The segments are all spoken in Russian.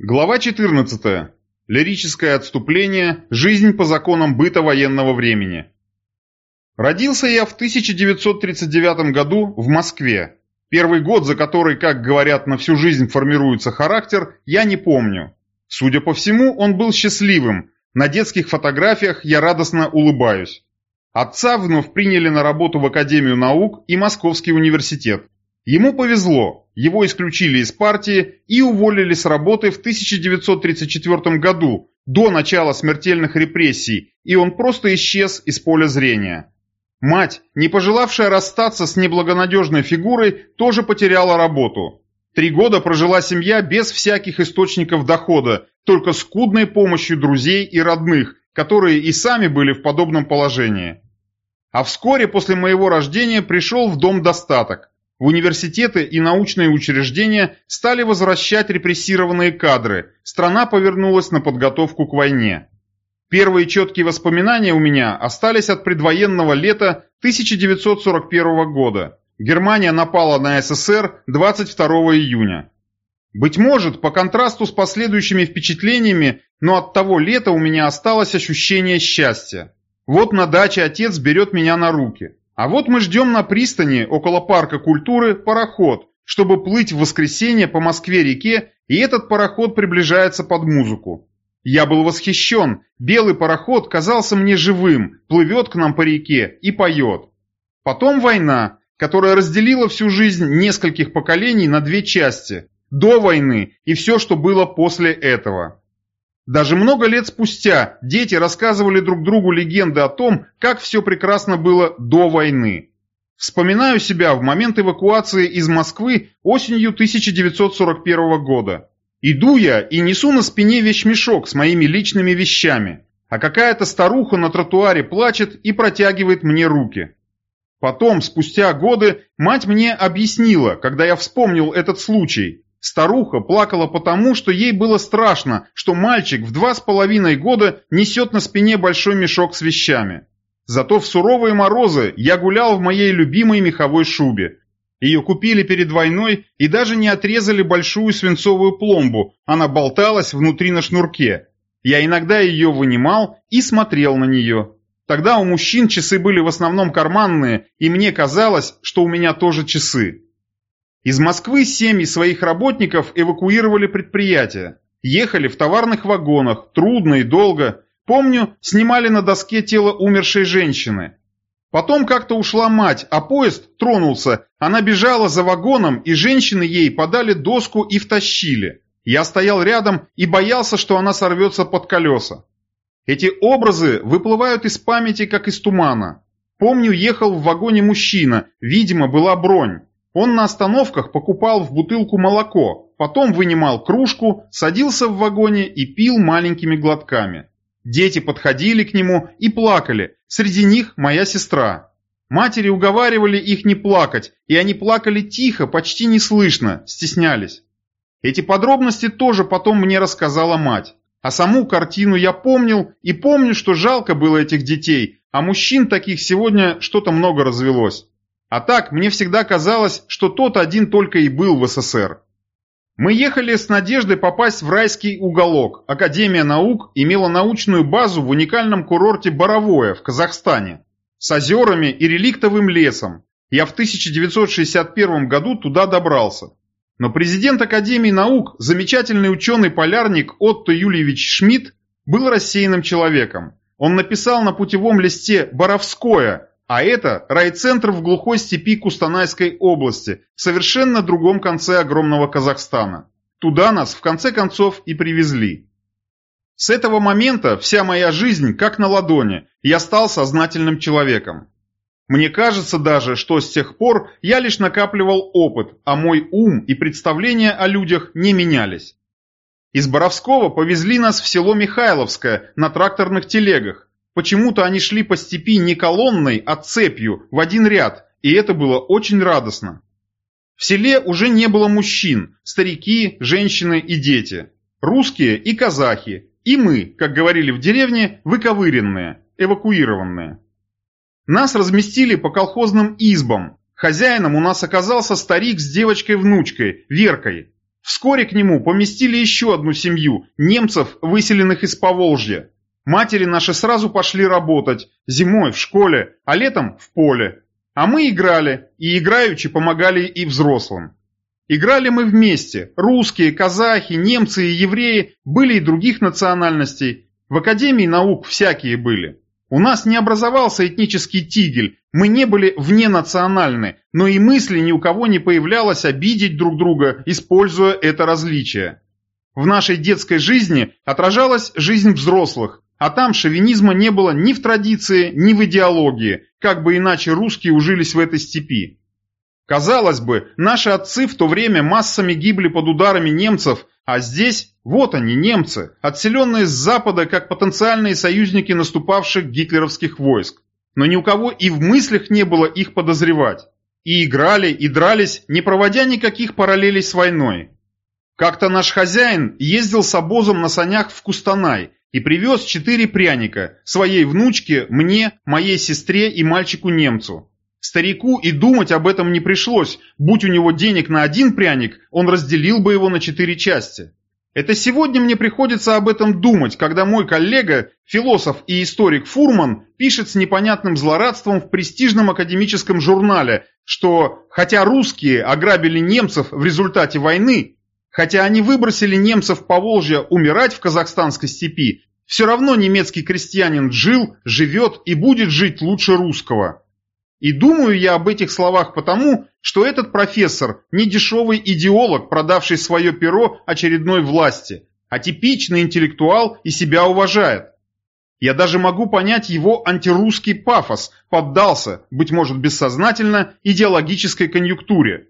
Глава 14. Лирическое отступление. Жизнь по законам быта военного времени. Родился я в 1939 году в Москве. Первый год, за который, как говорят, на всю жизнь формируется характер, я не помню. Судя по всему, он был счастливым. На детских фотографиях я радостно улыбаюсь. Отца вновь приняли на работу в Академию наук и Московский университет. Ему повезло, его исключили из партии и уволили с работы в 1934 году, до начала смертельных репрессий, и он просто исчез из поля зрения. Мать, не пожелавшая расстаться с неблагонадежной фигурой, тоже потеряла работу. Три года прожила семья без всяких источников дохода, только скудной помощью друзей и родных, которые и сами были в подобном положении. А вскоре после моего рождения пришел в дом достаток. Университеты и научные учреждения стали возвращать репрессированные кадры, страна повернулась на подготовку к войне. Первые четкие воспоминания у меня остались от предвоенного лета 1941 года. Германия напала на СССР 22 июня. Быть может, по контрасту с последующими впечатлениями, но от того лета у меня осталось ощущение счастья. Вот на даче отец берет меня на руки. А вот мы ждем на пристани около парка культуры пароход, чтобы плыть в воскресенье по Москве-реке, и этот пароход приближается под музыку. Я был восхищен, белый пароход казался мне живым, плывет к нам по реке и поет. Потом война, которая разделила всю жизнь нескольких поколений на две части, до войны и все, что было после этого. Даже много лет спустя дети рассказывали друг другу легенды о том, как все прекрасно было до войны. Вспоминаю себя в момент эвакуации из Москвы осенью 1941 года. Иду я и несу на спине вещмешок с моими личными вещами, а какая-то старуха на тротуаре плачет и протягивает мне руки. Потом, спустя годы, мать мне объяснила, когда я вспомнил этот случай, Старуха плакала потому, что ей было страшно, что мальчик в два с половиной года несет на спине большой мешок с вещами. Зато в суровые морозы я гулял в моей любимой меховой шубе. Ее купили перед войной и даже не отрезали большую свинцовую пломбу, она болталась внутри на шнурке. Я иногда ее вынимал и смотрел на нее. Тогда у мужчин часы были в основном карманные, и мне казалось, что у меня тоже часы. Из Москвы семьи своих работников эвакуировали предприятия. Ехали в товарных вагонах, трудно и долго. Помню, снимали на доске тело умершей женщины. Потом как-то ушла мать, а поезд тронулся. Она бежала за вагоном, и женщины ей подали доску и втащили. Я стоял рядом и боялся, что она сорвется под колеса. Эти образы выплывают из памяти, как из тумана. Помню, ехал в вагоне мужчина, видимо, была бронь. Он на остановках покупал в бутылку молоко, потом вынимал кружку, садился в вагоне и пил маленькими глотками. Дети подходили к нему и плакали, среди них моя сестра. Матери уговаривали их не плакать, и они плакали тихо, почти неслышно, стеснялись. Эти подробности тоже потом мне рассказала мать. А саму картину я помнил, и помню, что жалко было этих детей, а мужчин таких сегодня что-то много развелось. А так, мне всегда казалось, что тот один только и был в СССР. Мы ехали с надеждой попасть в райский уголок. Академия наук имела научную базу в уникальном курорте Боровое в Казахстане. С озерами и реликтовым лесом. Я в 1961 году туда добрался. Но президент Академии наук, замечательный ученый-полярник Отто Юльевич Шмидт, был рассеянным человеком. Он написал на путевом листе «Боровское», а это райцентр в глухой степи Кустанайской области, в совершенно другом конце огромного Казахстана. Туда нас в конце концов и привезли. С этого момента вся моя жизнь как на ладони, я стал сознательным человеком. Мне кажется даже, что с тех пор я лишь накапливал опыт, а мой ум и представления о людях не менялись. Из Боровского повезли нас в село Михайловское на тракторных телегах, Почему-то они шли по степи не колонной, а цепью, в один ряд, и это было очень радостно. В селе уже не было мужчин, старики, женщины и дети. Русские и казахи, и мы, как говорили в деревне, выковыренные, эвакуированные. Нас разместили по колхозным избам. Хозяином у нас оказался старик с девочкой-внучкой, Веркой. Вскоре к нему поместили еще одну семью, немцев, выселенных из Поволжья. Матери наши сразу пошли работать, зимой в школе, а летом в поле. А мы играли, и играючи помогали и взрослым. Играли мы вместе, русские, казахи, немцы и евреи, были и других национальностей. В Академии наук всякие были. У нас не образовался этнический тигель, мы не были вненациональны, но и мысли ни у кого не появлялось обидеть друг друга, используя это различие. В нашей детской жизни отражалась жизнь взрослых, а там шовинизма не было ни в традиции, ни в идеологии, как бы иначе русские ужились в этой степи. Казалось бы, наши отцы в то время массами гибли под ударами немцев, а здесь, вот они, немцы, отселенные с запада как потенциальные союзники наступавших гитлеровских войск. Но ни у кого и в мыслях не было их подозревать. И играли, и дрались, не проводя никаких параллелей с войной. Как-то наш хозяин ездил с обозом на санях в Кустанай и привез четыре пряника своей внучке, мне, моей сестре и мальчику-немцу. Старику и думать об этом не пришлось, будь у него денег на один пряник, он разделил бы его на четыре части. Это сегодня мне приходится об этом думать, когда мой коллега, философ и историк Фурман, пишет с непонятным злорадством в престижном академическом журнале, что хотя русские ограбили немцев в результате войны, Хотя они выбросили немцев по Волжье умирать в казахстанской степи, все равно немецкий крестьянин жил, живет и будет жить лучше русского. И думаю я об этих словах потому, что этот профессор не дешевый идеолог, продавший свое перо очередной власти, а типичный интеллектуал и себя уважает. Я даже могу понять его антирусский пафос, поддался, быть может бессознательно, идеологической конъюнктуре.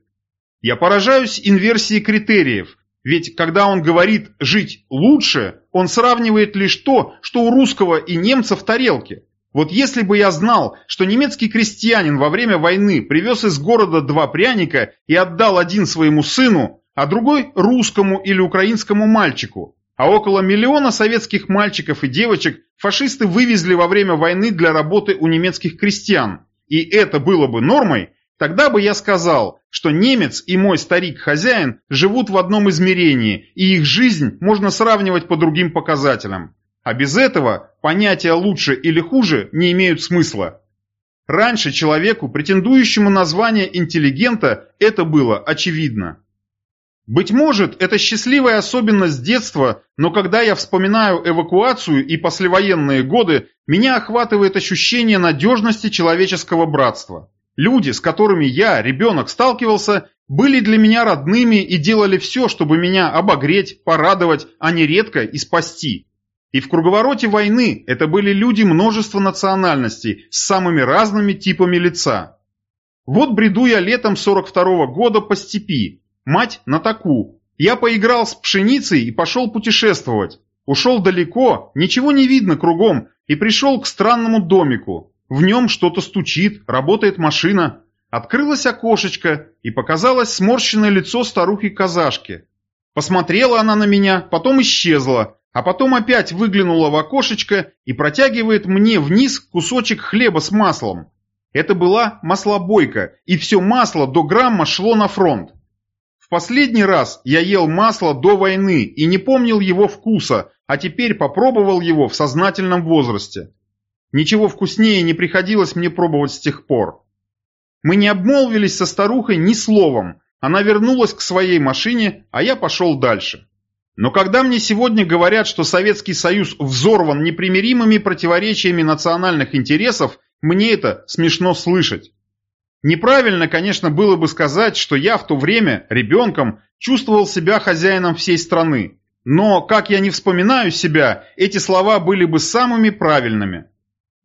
Я поражаюсь инверсии критериев, ведь когда он говорит «жить лучше», он сравнивает лишь то, что у русского и немца в тарелке. Вот если бы я знал, что немецкий крестьянин во время войны привез из города два пряника и отдал один своему сыну, а другой русскому или украинскому мальчику, а около миллиона советских мальчиков и девочек фашисты вывезли во время войны для работы у немецких крестьян, и это было бы нормой, Тогда бы я сказал, что немец и мой старик-хозяин живут в одном измерении, и их жизнь можно сравнивать по другим показателям. А без этого понятия «лучше» или «хуже» не имеют смысла. Раньше человеку, претендующему на звание интеллигента, это было очевидно. Быть может, это счастливая особенность детства, но когда я вспоминаю эвакуацию и послевоенные годы, меня охватывает ощущение надежности человеческого братства. Люди, с которыми я, ребенок, сталкивался, были для меня родными и делали все, чтобы меня обогреть, порадовать, а не редко и спасти. И в круговороте войны это были люди множества национальностей с самыми разными типами лица. Вот бреду я летом 42 -го года по степи, мать на таку. Я поиграл с пшеницей и пошел путешествовать. Ушел далеко, ничего не видно кругом, и пришел к странному домику. В нем что-то стучит, работает машина. Открылось окошечко, и показалось сморщенное лицо старухи-казашки. Посмотрела она на меня, потом исчезла, а потом опять выглянула в окошечко и протягивает мне вниз кусочек хлеба с маслом. Это была маслобойка, и все масло до грамма шло на фронт. В последний раз я ел масло до войны и не помнил его вкуса, а теперь попробовал его в сознательном возрасте. Ничего вкуснее не приходилось мне пробовать с тех пор. Мы не обмолвились со старухой ни словом. Она вернулась к своей машине, а я пошел дальше. Но когда мне сегодня говорят, что Советский Союз взорван непримиримыми противоречиями национальных интересов, мне это смешно слышать. Неправильно, конечно, было бы сказать, что я в то время, ребенком, чувствовал себя хозяином всей страны. Но, как я не вспоминаю себя, эти слова были бы самыми правильными.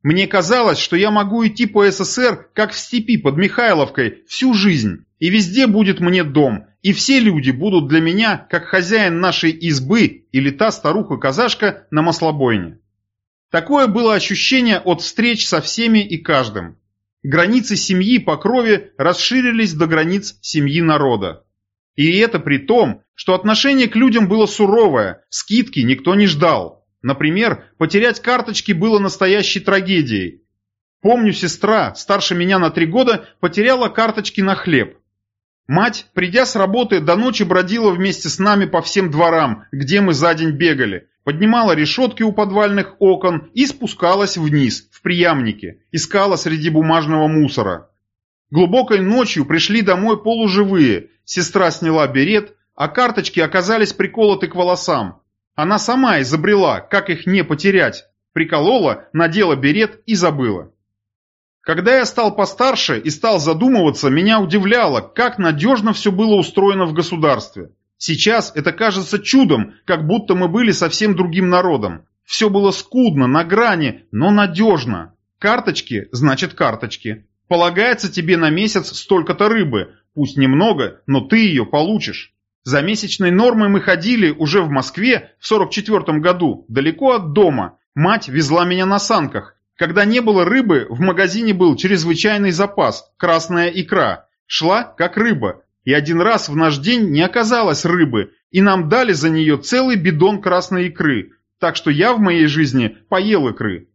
Мне казалось, что я могу идти по СССР, как в степи под Михайловкой, всю жизнь, и везде будет мне дом, и все люди будут для меня, как хозяин нашей избы или та старуха-казашка на маслобойне. Такое было ощущение от встреч со всеми и каждым. Границы семьи по крови расширились до границ семьи народа. И это при том, что отношение к людям было суровое, скидки никто не ждал. Например, потерять карточки было настоящей трагедией. Помню, сестра, старше меня на три года, потеряла карточки на хлеб. Мать, придя с работы, до ночи бродила вместе с нами по всем дворам, где мы за день бегали, поднимала решетки у подвальных окон и спускалась вниз, в приямнике, искала среди бумажного мусора. Глубокой ночью пришли домой полуживые, сестра сняла берет, а карточки оказались приколоты к волосам. Она сама изобрела, как их не потерять, приколола, надела берет и забыла. Когда я стал постарше и стал задумываться, меня удивляло, как надежно все было устроено в государстве. Сейчас это кажется чудом, как будто мы были совсем другим народом. Все было скудно, на грани, но надежно. Карточки значит карточки. Полагается тебе на месяц столько-то рыбы, пусть немного, но ты ее получишь. За месячной нормой мы ходили уже в Москве в 44 году, далеко от дома. Мать везла меня на санках. Когда не было рыбы, в магазине был чрезвычайный запас, красная икра. Шла как рыба. И один раз в наш день не оказалось рыбы, и нам дали за нее целый бидон красной икры. Так что я в моей жизни поел икры.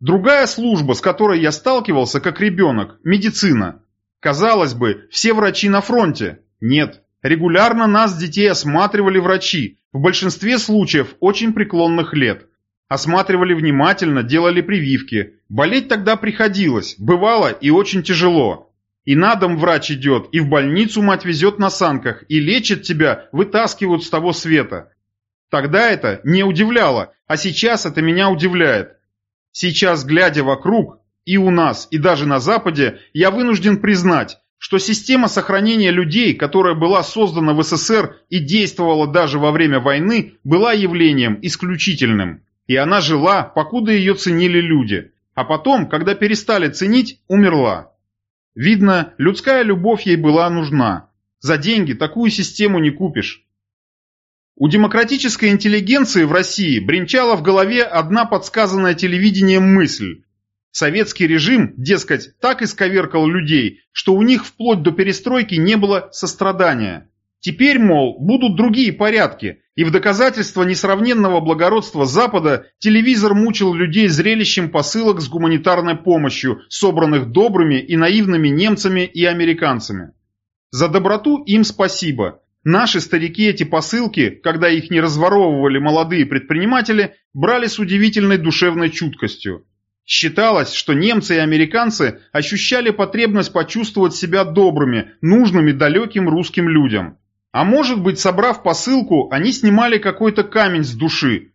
Другая служба, с которой я сталкивался как ребенок – медицина. Казалось бы, все врачи на фронте. Нет. Регулярно нас, детей, осматривали врачи, в большинстве случаев очень преклонных лет. Осматривали внимательно, делали прививки. Болеть тогда приходилось, бывало и очень тяжело. И на дом врач идет, и в больницу мать везет на санках, и лечит тебя, вытаскивают с того света. Тогда это не удивляло, а сейчас это меня удивляет. Сейчас, глядя вокруг, и у нас, и даже на Западе, я вынужден признать, что система сохранения людей, которая была создана в СССР и действовала даже во время войны, была явлением исключительным. И она жила, покуда ее ценили люди. А потом, когда перестали ценить, умерла. Видно, людская любовь ей была нужна. За деньги такую систему не купишь. У демократической интеллигенции в России бренчала в голове одна подсказанная телевидением мысль. Советский режим, дескать, так исковеркал людей, что у них вплоть до перестройки не было сострадания. Теперь, мол, будут другие порядки, и в доказательство несравненного благородства Запада телевизор мучил людей зрелищем посылок с гуманитарной помощью, собранных добрыми и наивными немцами и американцами. За доброту им спасибо. Наши старики эти посылки, когда их не разворовывали молодые предприниматели, брали с удивительной душевной чуткостью. Считалось, что немцы и американцы ощущали потребность почувствовать себя добрыми, нужными далеким русским людям. А может быть, собрав посылку, они снимали какой-то камень с души.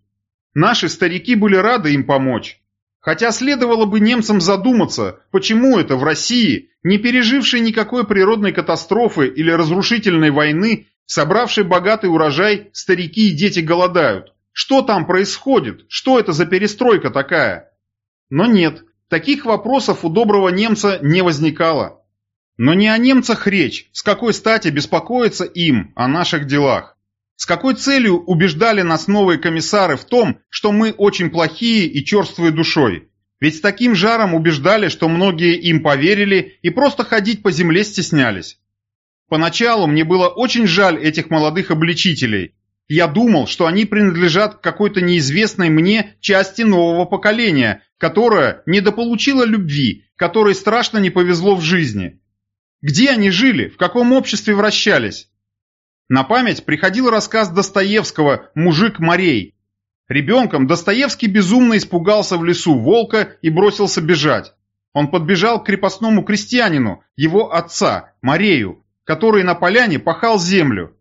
Наши старики были рады им помочь. Хотя следовало бы немцам задуматься, почему это в России, не пережившей никакой природной катастрофы или разрушительной войны, собравшей богатый урожай, старики и дети голодают. Что там происходит? Что это за перестройка такая? Но нет, таких вопросов у доброго немца не возникало. Но не о немцах речь, с какой стати беспокоиться им о наших делах. С какой целью убеждали нас новые комиссары в том, что мы очень плохие и черствые душой? Ведь с таким жаром убеждали, что многие им поверили и просто ходить по земле стеснялись. Поначалу мне было очень жаль этих молодых обличителей. Я думал, что они принадлежат к какой-то неизвестной мне части нового поколения, которая недополучила любви, которой страшно не повезло в жизни. Где они жили, в каком обществе вращались? На память приходил рассказ Достоевского «Мужик морей». Ребенком Достоевский безумно испугался в лесу волка и бросился бежать. Он подбежал к крепостному крестьянину, его отца, Марею, который на поляне пахал землю.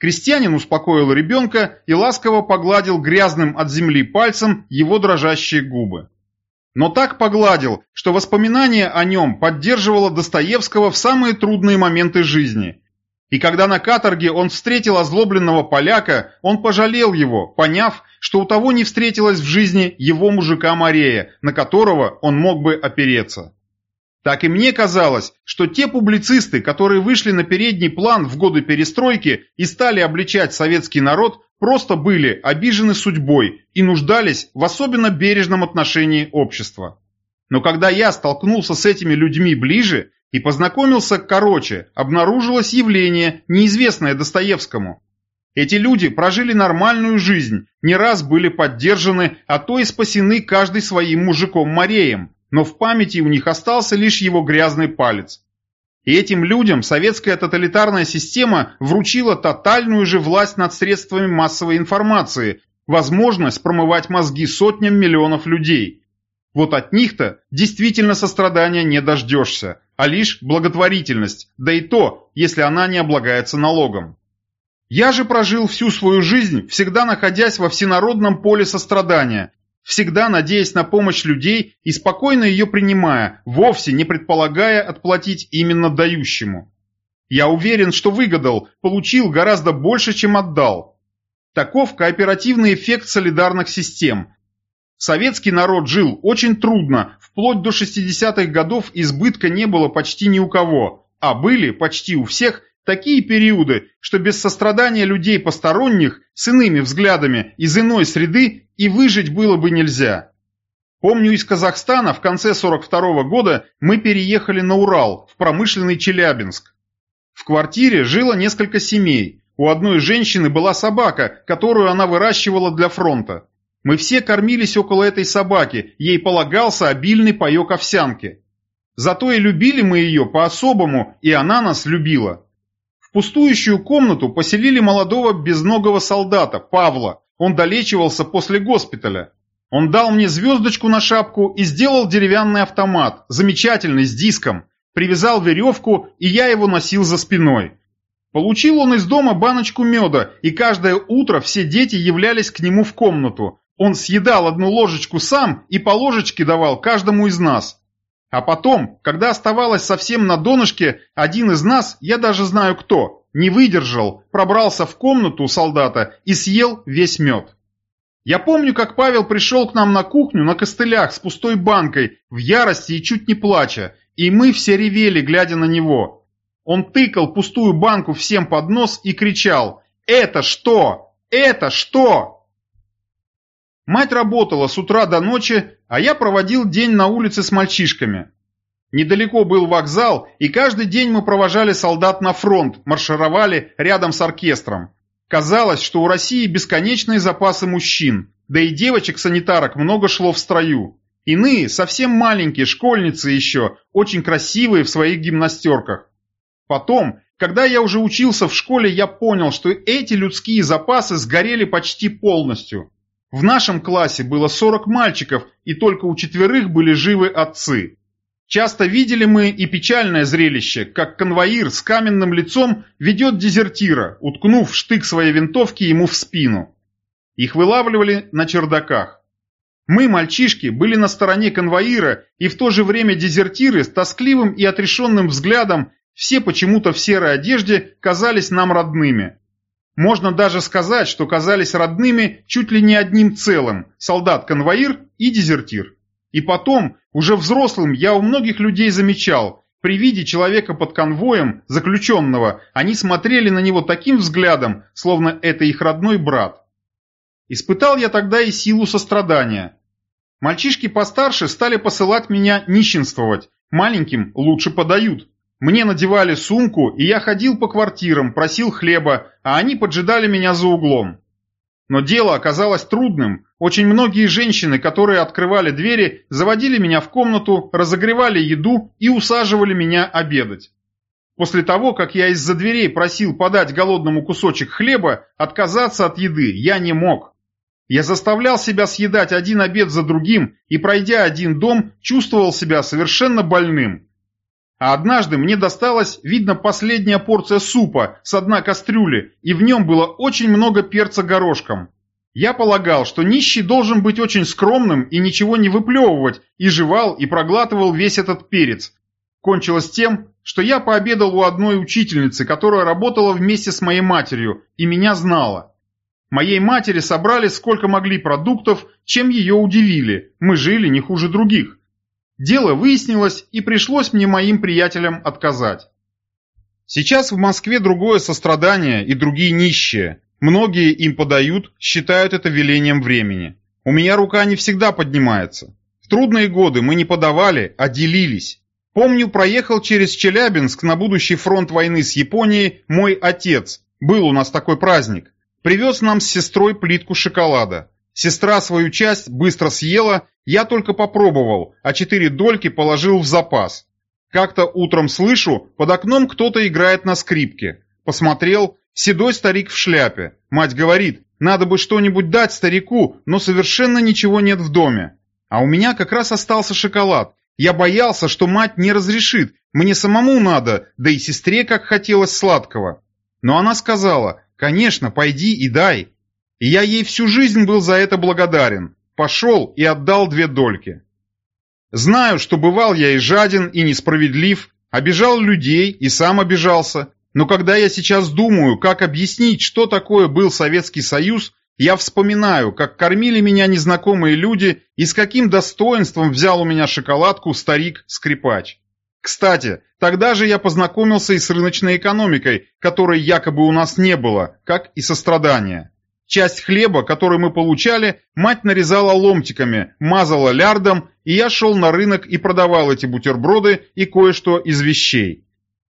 Крестьянин успокоил ребенка и ласково погладил грязным от земли пальцем его дрожащие губы но так погладил, что воспоминание о нем поддерживало Достоевского в самые трудные моменты жизни. И когда на каторге он встретил озлобленного поляка, он пожалел его, поняв, что у того не встретилось в жизни его мужика Марея, на которого он мог бы опереться. Так и мне казалось, что те публицисты, которые вышли на передний план в годы перестройки и стали обличать советский народ, просто были обижены судьбой и нуждались в особенно бережном отношении общества. Но когда я столкнулся с этими людьми ближе и познакомился короче, обнаружилось явление, неизвестное Достоевскому. Эти люди прожили нормальную жизнь, не раз были поддержаны, а то и спасены каждый своим мужиком-мореем, но в памяти у них остался лишь его грязный палец. И этим людям советская тоталитарная система вручила тотальную же власть над средствами массовой информации, возможность промывать мозги сотням миллионов людей. Вот от них-то действительно сострадания не дождешься, а лишь благотворительность, да и то, если она не облагается налогом. Я же прожил всю свою жизнь, всегда находясь во всенародном поле сострадания, всегда надеясь на помощь людей и спокойно ее принимая, вовсе не предполагая отплатить именно дающему. Я уверен, что выгадал, получил гораздо больше, чем отдал. Таков кооперативный эффект солидарных систем. Советский народ жил очень трудно, вплоть до 60-х годов избытка не было почти ни у кого, а были почти у всех такие периоды, что без сострадания людей посторонних, с иными взглядами, из иной среды и выжить было бы нельзя. Помню, из Казахстана в конце 42 -го года мы переехали на Урал, в промышленный Челябинск. В квартире жило несколько семей. У одной женщины была собака, которую она выращивала для фронта. Мы все кормились около этой собаки, ей полагался обильный паек овсянки. Зато и любили мы ее по-особому, и она нас любила. Пустующую комнату поселили молодого безногого солдата, Павла. Он долечивался после госпиталя. Он дал мне звездочку на шапку и сделал деревянный автомат, замечательный, с диском. Привязал веревку, и я его носил за спиной. Получил он из дома баночку меда, и каждое утро все дети являлись к нему в комнату. Он съедал одну ложечку сам и по ложечке давал каждому из нас. А потом, когда оставалось совсем на донышке, один из нас, я даже знаю кто, не выдержал, пробрался в комнату солдата и съел весь мед. Я помню, как Павел пришел к нам на кухню на костылях с пустой банкой, в ярости и чуть не плача, и мы все ревели, глядя на него. Он тыкал пустую банку всем под нос и кричал «Это что? Это что?» Мать работала с утра до ночи, а я проводил день на улице с мальчишками. Недалеко был вокзал, и каждый день мы провожали солдат на фронт, маршировали рядом с оркестром. Казалось, что у России бесконечные запасы мужчин, да и девочек-санитарок много шло в строю. Иные, совсем маленькие, школьницы еще, очень красивые в своих гимнастерках. Потом, когда я уже учился в школе, я понял, что эти людские запасы сгорели почти полностью. В нашем классе было 40 мальчиков, и только у четверых были живы отцы. Часто видели мы и печальное зрелище, как конвоир с каменным лицом ведет дезертира, уткнув штык своей винтовки ему в спину. Их вылавливали на чердаках. Мы, мальчишки, были на стороне конвоира, и в то же время дезертиры с тоскливым и отрешенным взглядом, все почему-то в серой одежде, казались нам родными. Можно даже сказать, что казались родными чуть ли не одним целым – солдат-конвоир и дезертир. И потом, уже взрослым, я у многих людей замечал, при виде человека под конвоем, заключенного, они смотрели на него таким взглядом, словно это их родной брат. Испытал я тогда и силу сострадания. Мальчишки постарше стали посылать меня нищенствовать, маленьким лучше подают. Мне надевали сумку, и я ходил по квартирам, просил хлеба, а они поджидали меня за углом. Но дело оказалось трудным. Очень многие женщины, которые открывали двери, заводили меня в комнату, разогревали еду и усаживали меня обедать. После того, как я из-за дверей просил подать голодному кусочек хлеба, отказаться от еды я не мог. Я заставлял себя съедать один обед за другим и, пройдя один дом, чувствовал себя совершенно больным. А однажды мне досталась, видно, последняя порция супа с дна кастрюли, и в нем было очень много перца горошком. Я полагал, что нищий должен быть очень скромным и ничего не выплевывать, и жевал и проглатывал весь этот перец. Кончилось тем, что я пообедал у одной учительницы, которая работала вместе с моей матерью и меня знала. Моей матери собрали сколько могли продуктов, чем ее удивили, мы жили не хуже других. Дело выяснилось, и пришлось мне моим приятелям отказать. Сейчас в Москве другое сострадание и другие нищие. Многие им подают, считают это велением времени. У меня рука не всегда поднимается. В трудные годы мы не подавали, а делились. Помню, проехал через Челябинск на будущий фронт войны с Японией мой отец. Был у нас такой праздник. Привез нам с сестрой плитку шоколада. Сестра свою часть быстро съела, я только попробовал, а четыре дольки положил в запас. Как-то утром слышу, под окном кто-то играет на скрипке. Посмотрел, седой старик в шляпе. Мать говорит, надо бы что-нибудь дать старику, но совершенно ничего нет в доме. А у меня как раз остался шоколад. Я боялся, что мать не разрешит, мне самому надо, да и сестре как хотелось сладкого. Но она сказала, конечно, пойди и дай. И я ей всю жизнь был за это благодарен. Пошел и отдал две дольки. Знаю, что бывал я и жаден, и несправедлив, обижал людей и сам обижался, но когда я сейчас думаю, как объяснить, что такое был Советский Союз, я вспоминаю, как кормили меня незнакомые люди и с каким достоинством взял у меня шоколадку старик-скрипач. Кстати, тогда же я познакомился и с рыночной экономикой, которой якобы у нас не было, как и сострадания. Часть хлеба, который мы получали, мать нарезала ломтиками, мазала лярдом, и я шел на рынок и продавал эти бутерброды и кое-что из вещей.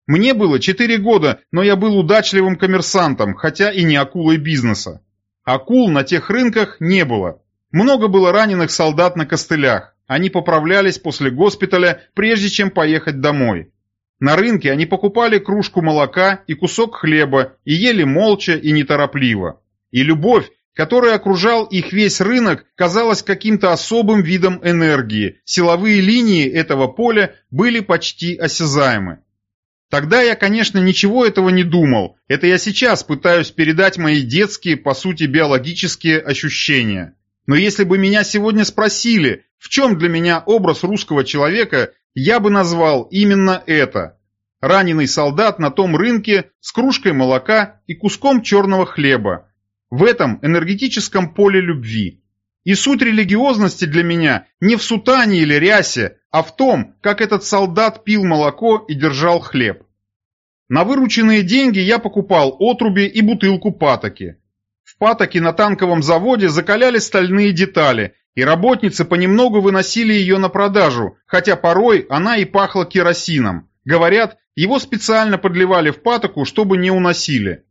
Мне было 4 года, но я был удачливым коммерсантом, хотя и не акулой бизнеса. Акул на тех рынках не было. Много было раненых солдат на костылях. Они поправлялись после госпиталя, прежде чем поехать домой. На рынке они покупали кружку молока и кусок хлеба и ели молча и неторопливо. И любовь, которая окружал их весь рынок, казалась каким-то особым видом энергии. Силовые линии этого поля были почти осязаемы. Тогда я, конечно, ничего этого не думал. Это я сейчас пытаюсь передать мои детские, по сути, биологические ощущения. Но если бы меня сегодня спросили, в чем для меня образ русского человека, я бы назвал именно это. Раненый солдат на том рынке с кружкой молока и куском черного хлеба. В этом энергетическом поле любви. И суть религиозности для меня не в сутане или рясе, а в том, как этот солдат пил молоко и держал хлеб. На вырученные деньги я покупал отруби и бутылку патоки. В патоке на танковом заводе закаляли стальные детали, и работницы понемногу выносили ее на продажу, хотя порой она и пахла керосином. Говорят, его специально подливали в патоку, чтобы не уносили.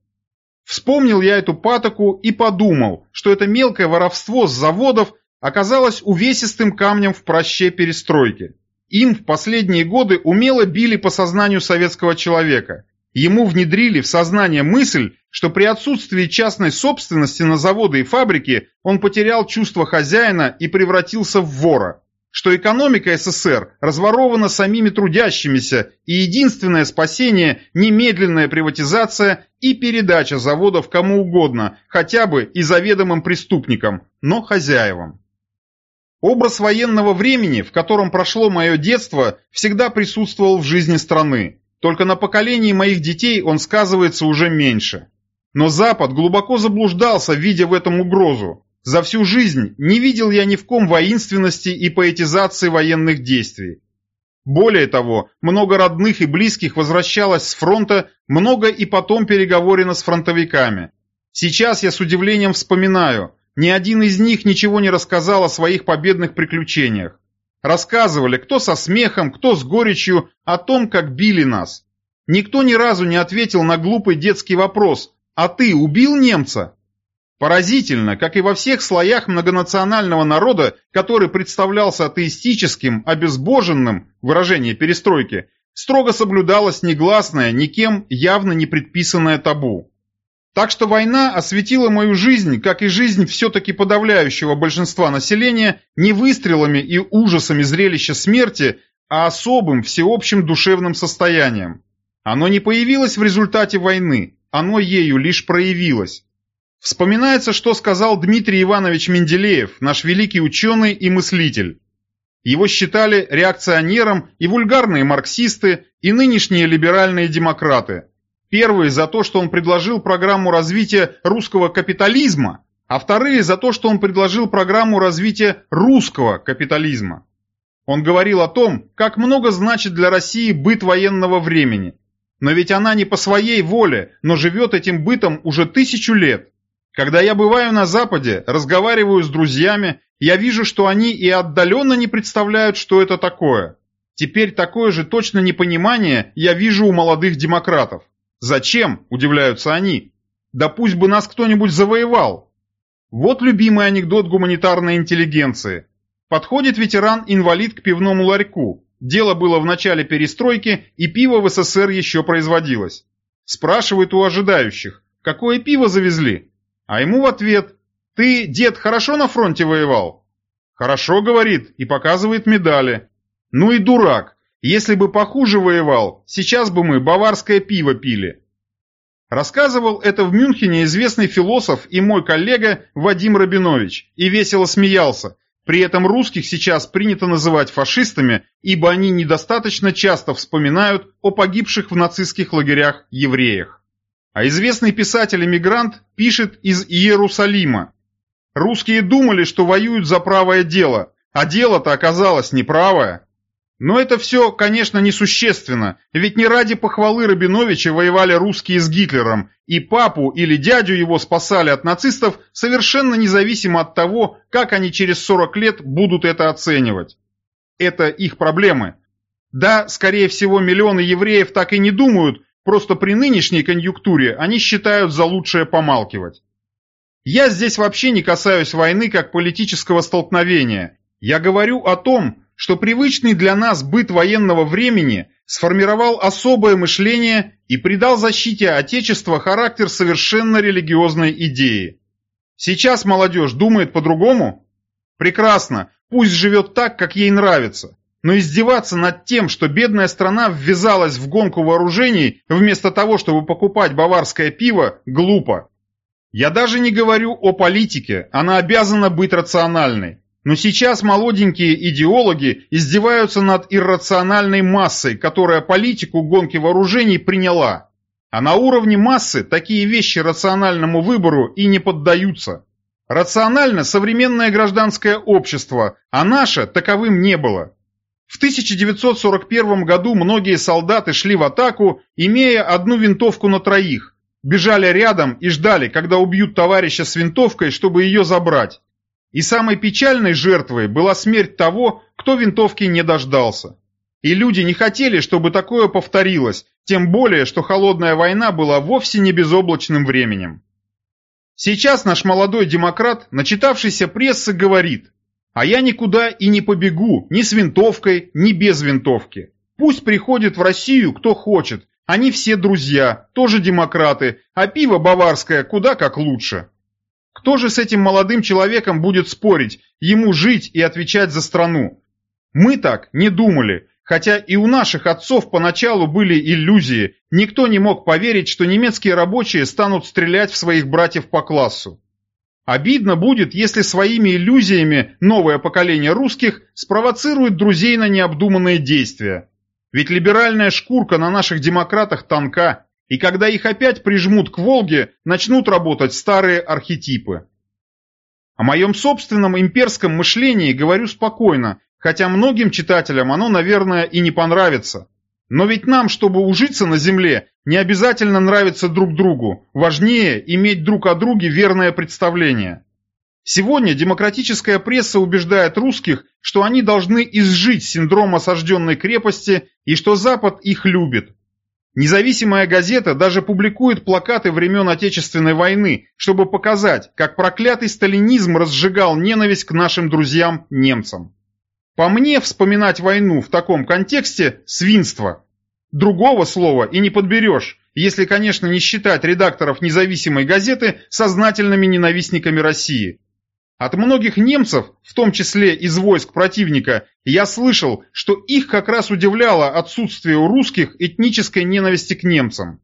Вспомнил я эту патоку и подумал, что это мелкое воровство с заводов оказалось увесистым камнем в проще перестройки. Им в последние годы умело били по сознанию советского человека. Ему внедрили в сознание мысль, что при отсутствии частной собственности на заводы и фабрики он потерял чувство хозяина и превратился в вора, что экономика СССР разворована самими трудящимися и единственное спасение – немедленная приватизация и передача заводов кому угодно, хотя бы и заведомым преступникам, но хозяевам. Образ военного времени, в котором прошло мое детство, всегда присутствовал в жизни страны. Только на поколении моих детей он сказывается уже меньше. Но Запад глубоко заблуждался, видя в этом угрозу. За всю жизнь не видел я ни в ком воинственности и поэтизации военных действий. Более того, много родных и близких возвращалось с фронта, много и потом переговорено с фронтовиками. Сейчас я с удивлением вспоминаю, ни один из них ничего не рассказал о своих победных приключениях. Рассказывали, кто со смехом, кто с горечью, о том, как били нас. Никто ни разу не ответил на глупый детский вопрос «А ты убил немца?» Поразительно, как и во всех слоях многонационального народа, который представлялся атеистическим, обезбоженным, выражение перестройки, строго соблюдалось негласное, никем явно не предписанное табу. Так что война осветила мою жизнь, как и жизнь все-таки подавляющего большинства населения, не выстрелами и ужасами зрелища смерти, а особым всеобщим душевным состоянием. Оно не появилось в результате войны, оно ею лишь проявилось. Вспоминается, что сказал Дмитрий Иванович Менделеев, наш великий ученый и мыслитель. Его считали реакционером и вульгарные марксисты, и нынешние либеральные демократы – Первые за то, что он предложил программу развития русского капитализма, а вторые за то, что он предложил программу развития русского капитализма. Он говорил о том, как много значит для России быт военного времени. Но ведь она не по своей воле, но живет этим бытом уже тысячу лет. Когда я бываю на Западе, разговариваю с друзьями, я вижу, что они и отдаленно не представляют, что это такое. Теперь такое же точно непонимание я вижу у молодых демократов. Зачем, удивляются они? Да пусть бы нас кто-нибудь завоевал. Вот любимый анекдот гуманитарной интеллигенции. Подходит ветеран-инвалид к пивному ларьку. Дело было в начале перестройки, и пиво в СССР еще производилось. Спрашивает у ожидающих, какое пиво завезли? А ему в ответ, ты, дед, хорошо на фронте воевал? Хорошо, говорит, и показывает медали. Ну и дурак, если бы похуже воевал, сейчас бы мы баварское пиво пили. Рассказывал это в Мюнхене известный философ и мой коллега Вадим Рабинович и весело смеялся. При этом русских сейчас принято называть фашистами, ибо они недостаточно часто вспоминают о погибших в нацистских лагерях евреях. А известный писатель-эмигрант пишет из Иерусалима. Русские думали, что воюют за правое дело, а дело-то оказалось неправое. Но это все, конечно, несущественно, ведь не ради похвалы Рабиновича воевали русские с Гитлером, и папу или дядю его спасали от нацистов совершенно независимо от того, как они через 40 лет будут это оценивать. Это их проблемы. Да, скорее всего, миллионы евреев так и не думают, просто при нынешней конъюнктуре они считают за лучшее помалкивать. Я здесь вообще не касаюсь войны как политического столкновения. Я говорю о том, что привычный для нас быт военного времени сформировал особое мышление и придал защите Отечества характер совершенно религиозной идеи. Сейчас молодежь думает по-другому? Прекрасно, пусть живет так, как ей нравится. Но издеваться над тем, что бедная страна ввязалась в гонку вооружений, вместо того, чтобы покупать баварское пиво, глупо. Я даже не говорю о политике, она обязана быть рациональной. Но сейчас молоденькие идеологи издеваются над иррациональной массой, которая политику гонки вооружений приняла. А на уровне массы такие вещи рациональному выбору и не поддаются. Рационально современное гражданское общество, а наше таковым не было. В 1941 году многие солдаты шли в атаку, имея одну винтовку на троих. Бежали рядом и ждали, когда убьют товарища с винтовкой, чтобы ее забрать. И самой печальной жертвой была смерть того, кто винтовки не дождался. И люди не хотели, чтобы такое повторилось, тем более, что холодная война была вовсе не безоблачным временем. Сейчас наш молодой демократ, начитавшийся прессы, говорит, а я никуда и не побегу, ни с винтовкой, ни без винтовки. Пусть приходит в Россию кто хочет, они все друзья, тоже демократы, а пиво баварское куда как лучше. Кто же с этим молодым человеком будет спорить, ему жить и отвечать за страну? Мы так не думали, хотя и у наших отцов поначалу были иллюзии, никто не мог поверить, что немецкие рабочие станут стрелять в своих братьев по классу. Обидно будет, если своими иллюзиями новое поколение русских спровоцирует друзей на необдуманные действия. Ведь либеральная шкурка на наших демократах тонка, и когда их опять прижмут к Волге, начнут работать старые архетипы. О моем собственном имперском мышлении говорю спокойно, хотя многим читателям оно, наверное, и не понравится. Но ведь нам, чтобы ужиться на земле, не обязательно нравиться друг другу, важнее иметь друг о друге верное представление. Сегодня демократическая пресса убеждает русских, что они должны изжить синдром осажденной крепости и что Запад их любит. Независимая газета даже публикует плакаты времен Отечественной войны, чтобы показать, как проклятый сталинизм разжигал ненависть к нашим друзьям-немцам. По мне, вспоминать войну в таком контексте – свинство. Другого слова и не подберешь, если, конечно, не считать редакторов независимой газеты сознательными ненавистниками России. От многих немцев, в том числе из войск противника, я слышал, что их как раз удивляло отсутствие у русских этнической ненависти к немцам.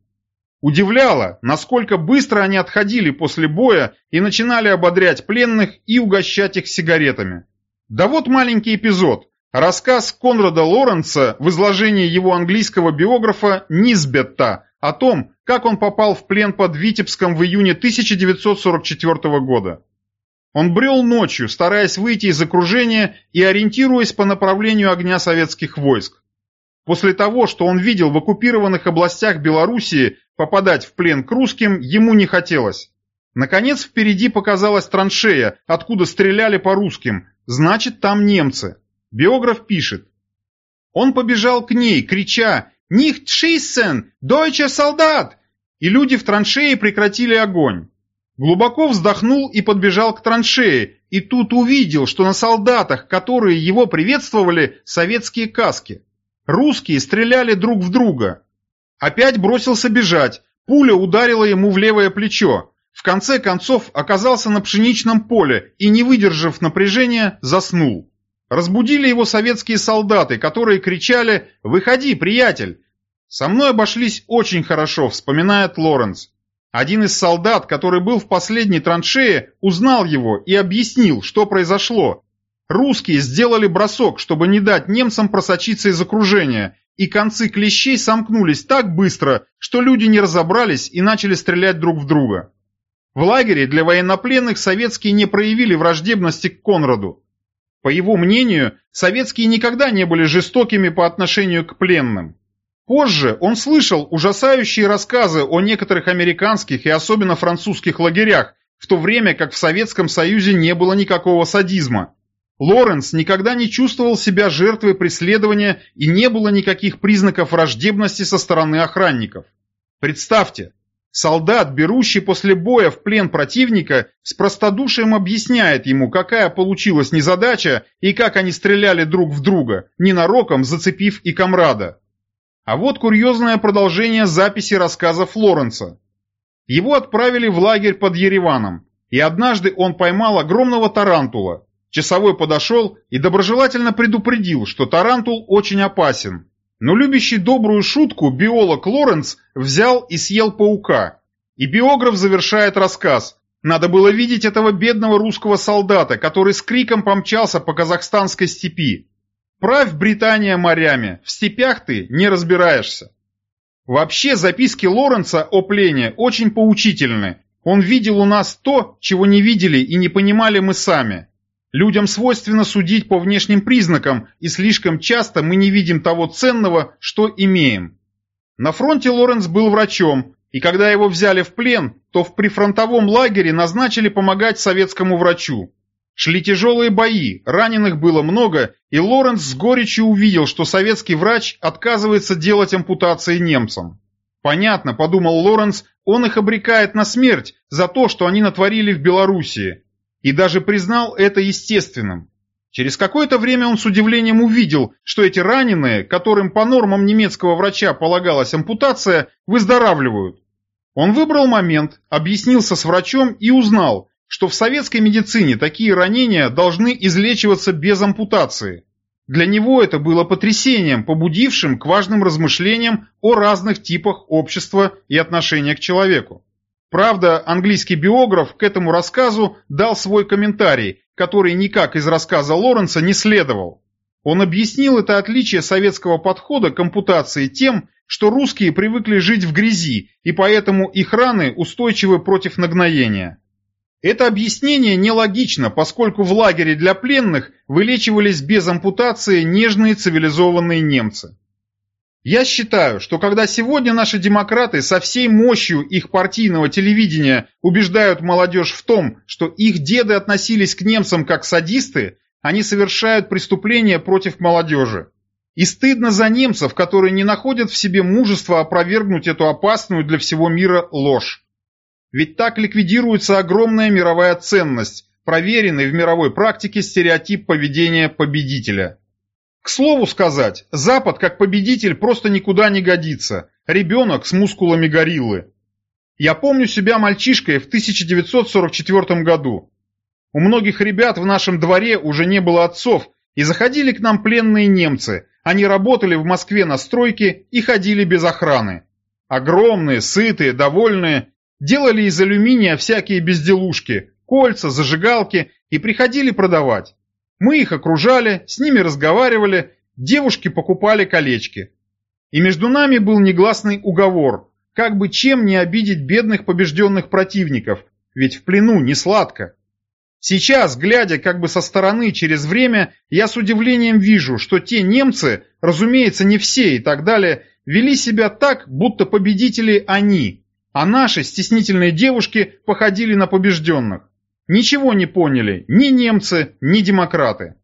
Удивляло, насколько быстро они отходили после боя и начинали ободрять пленных и угощать их сигаретами. Да вот маленький эпизод. Рассказ Конрада Лоренца в изложении его английского биографа Низбетта о том, как он попал в плен под Витебском в июне 1944 года. Он брел ночью, стараясь выйти из окружения и ориентируясь по направлению огня советских войск. После того, что он видел в оккупированных областях Белоруссии, попадать в плен к русским ему не хотелось. Наконец впереди показалась траншея, откуда стреляли по русским, значит там немцы. Биограф пишет. Он побежал к ней, крича «Nicht schießen! Deutscher солдат!» И люди в траншее прекратили огонь. Глубоко вздохнул и подбежал к траншее, и тут увидел, что на солдатах, которые его приветствовали, советские каски. Русские стреляли друг в друга. Опять бросился бежать, пуля ударила ему в левое плечо. В конце концов оказался на пшеничном поле и, не выдержав напряжения, заснул. Разбудили его советские солдаты, которые кричали «Выходи, приятель!». Со мной обошлись очень хорошо, вспоминает Лоренс. Один из солдат, который был в последней траншее, узнал его и объяснил, что произошло. Русские сделали бросок, чтобы не дать немцам просочиться из окружения, и концы клещей сомкнулись так быстро, что люди не разобрались и начали стрелять друг в друга. В лагере для военнопленных советские не проявили враждебности к Конраду. По его мнению, советские никогда не были жестокими по отношению к пленным. Позже он слышал ужасающие рассказы о некоторых американских и особенно французских лагерях, в то время как в Советском Союзе не было никакого садизма. Лоренц никогда не чувствовал себя жертвой преследования и не было никаких признаков враждебности со стороны охранников. Представьте, солдат, берущий после боя в плен противника, с простодушием объясняет ему, какая получилась незадача и как они стреляли друг в друга, ненароком зацепив и Конрада. А вот курьезное продолжение записи рассказа Лоренца. Его отправили в лагерь под Ереваном, и однажды он поймал огромного тарантула. Часовой подошел и доброжелательно предупредил, что тарантул очень опасен, но любящий добрую шутку биолог Лоренц взял и съел паука. И биограф завершает рассказ. Надо было видеть этого бедного русского солдата, который с криком помчался по казахстанской степи. Правь Британия морями, в степях ты не разбираешься. Вообще записки Лоренца о плене очень поучительны. Он видел у нас то, чего не видели и не понимали мы сами. Людям свойственно судить по внешним признакам, и слишком часто мы не видим того ценного, что имеем. На фронте Лоренс был врачом, и когда его взяли в плен, то в прифронтовом лагере назначили помогать советскому врачу. Шли тяжелые бои, раненых было много, и Лоренс с горечью увидел, что советский врач отказывается делать ампутации немцам. Понятно, подумал Лоренс, он их обрекает на смерть за то, что они натворили в Белоруссии и даже признал это естественным. Через какое-то время он с удивлением увидел, что эти раненые, которым по нормам немецкого врача полагалась ампутация, выздоравливают. Он выбрал момент, объяснился с врачом и узнал, что в советской медицине такие ранения должны излечиваться без ампутации. Для него это было потрясением, побудившим к важным размышлениям о разных типах общества и отношения к человеку. Правда, английский биограф к этому рассказу дал свой комментарий, который никак из рассказа Лоренса не следовал. Он объяснил это отличие советского подхода к ампутации тем, что русские привыкли жить в грязи, и поэтому их раны устойчивы против нагноения. Это объяснение нелогично, поскольку в лагере для пленных вылечивались без ампутации нежные цивилизованные немцы. Я считаю, что когда сегодня наши демократы со всей мощью их партийного телевидения убеждают молодежь в том, что их деды относились к немцам как садисты, они совершают преступления против молодежи. И стыдно за немцев, которые не находят в себе мужества опровергнуть эту опасную для всего мира ложь. Ведь так ликвидируется огромная мировая ценность, проверенный в мировой практике стереотип поведения победителя – к слову сказать, Запад как победитель просто никуда не годится. Ребенок с мускулами гориллы. Я помню себя мальчишкой в 1944 году. У многих ребят в нашем дворе уже не было отцов, и заходили к нам пленные немцы. Они работали в Москве на стройке и ходили без охраны. Огромные, сытые, довольные, делали из алюминия всякие безделушки, кольца, зажигалки и приходили продавать. Мы их окружали, с ними разговаривали, девушки покупали колечки. И между нами был негласный уговор, как бы чем не обидеть бедных побежденных противников, ведь в плену не сладко. Сейчас, глядя как бы со стороны через время, я с удивлением вижу, что те немцы, разумеется, не все и так далее, вели себя так, будто победители они, а наши стеснительные девушки походили на побежденных. Ничего не поняли ни немцы, ни демократы.